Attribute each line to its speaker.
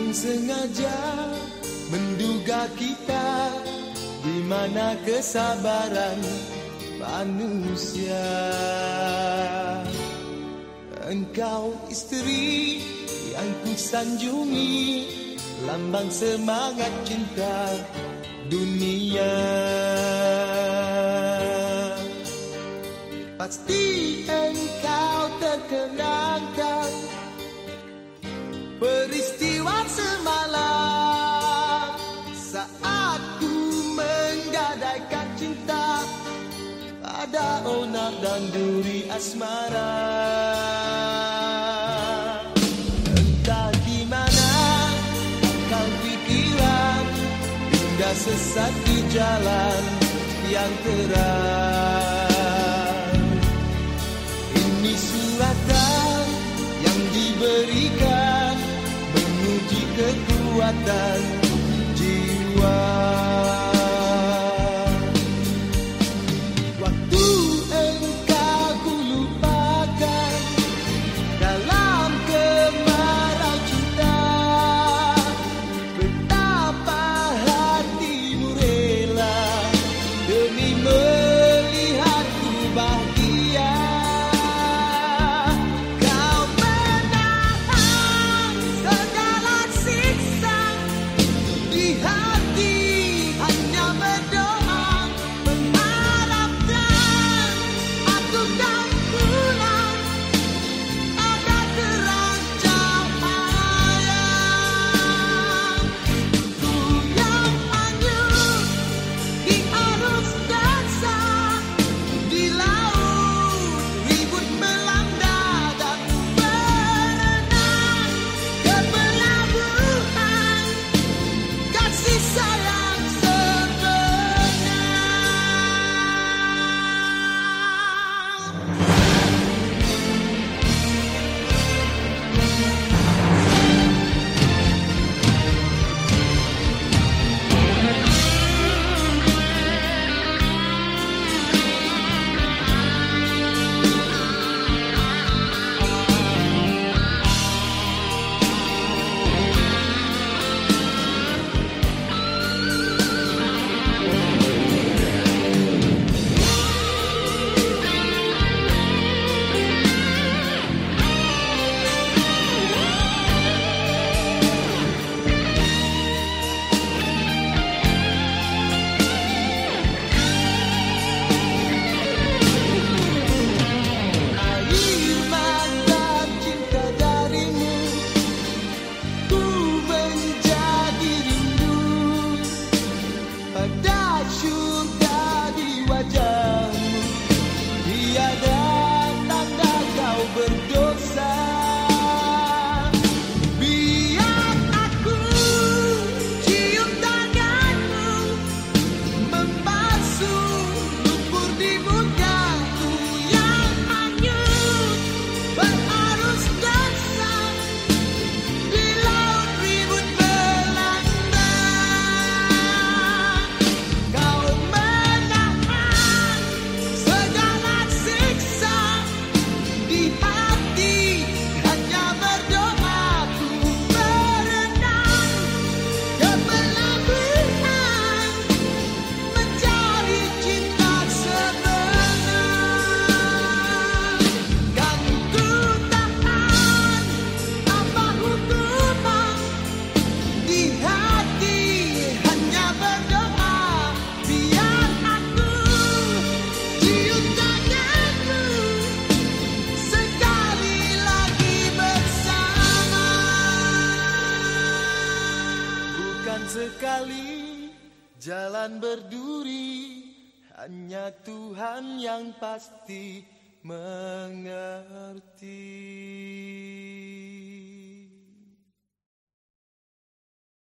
Speaker 1: dengan sengaja menduga kita di mana kesabaran manusia. Engkau istri yang ku sanjungi lambang semangat cinta dunia. Pasti engkau terkenang ada onak dan duri asmara. Entah gimana kau pikiran Hingga sesat di jalan yang terang. Ini suratan yang diberikan Menguji kekuatan jiwa. sekali jalan berduri hanya Tuhan yang pasti mengerti.